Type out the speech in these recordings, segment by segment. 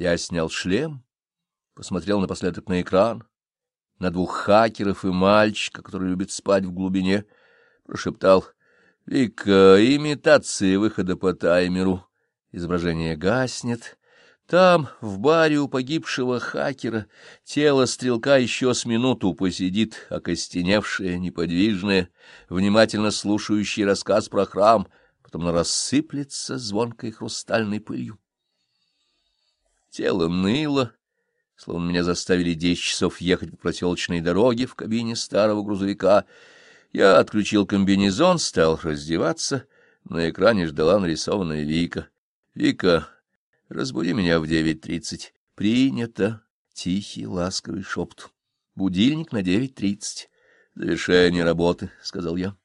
Я снял шлем, посмотрел напоследок на экран, на двух хакеров и мальчика, который любит спать в глубине, прошептал «Вика, имитация выхода по таймеру». Изображение гаснет. Там, в баре у погибшего хакера, тело стрелка еще с минуту посидит, окостеневшее, неподвижное, внимательно слушающий рассказ про храм, потом оно рассыплется звонкой хрустальной пылью. Тело ныло, словно меня заставили десять часов ехать по проселочной дороге в кабине старого грузовика. Я отключил комбинезон, стал раздеваться. На экране ждала нарисованная Вика. «Вика, разбуди меня в девять тридцать». «Принято». Тихий, ласковый шепот. «Будильник на девять тридцать». «Завершение работы», — сказал я.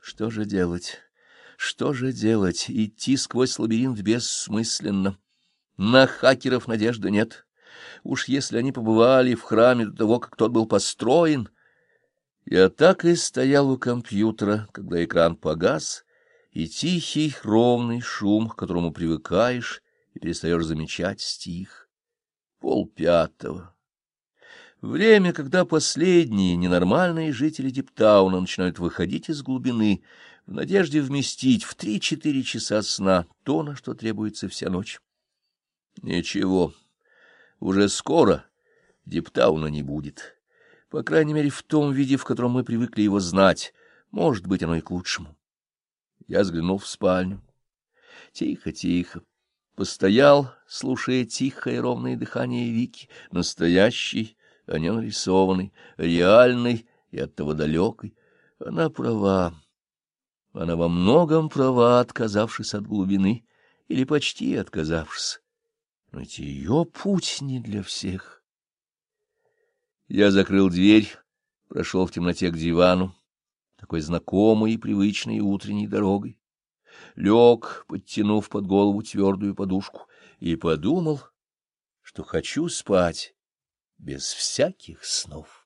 «Что же делать? Что же делать? Идти сквозь лабиринт бессмысленно». На хакеров надежды нет. Уж если они побывали в храме до того, как тот был построен... Я так и стоял у компьютера, когда экран погас, и тихий, ровный шум, к которому привыкаешь и перестаешь замечать, стих. Пол пятого. Время, когда последние ненормальные жители Диптауна начинают выходить из глубины в надежде вместить в три-четыре часа сна то, на что требуется вся ночь. Ничего, уже скоро Диптауна не будет. По крайней мере, в том виде, в котором мы привыкли его знать. Может быть, оно и к лучшему. Я взглянул в спальню. Тихо, тихо. Постоял, слушая тихое ровное дыхание Вики, настоящий, а не нарисованный, реальный и оттого далекой. Она права. Она во многом права, отказавшись от глубины, или почти отказавшись. Ведь ее путь не для всех. Я закрыл дверь, прошел в темноте к дивану, такой знакомой и привычной утренней дорогой, лег, подтянув под голову твердую подушку, и подумал, что хочу спать без всяких снов.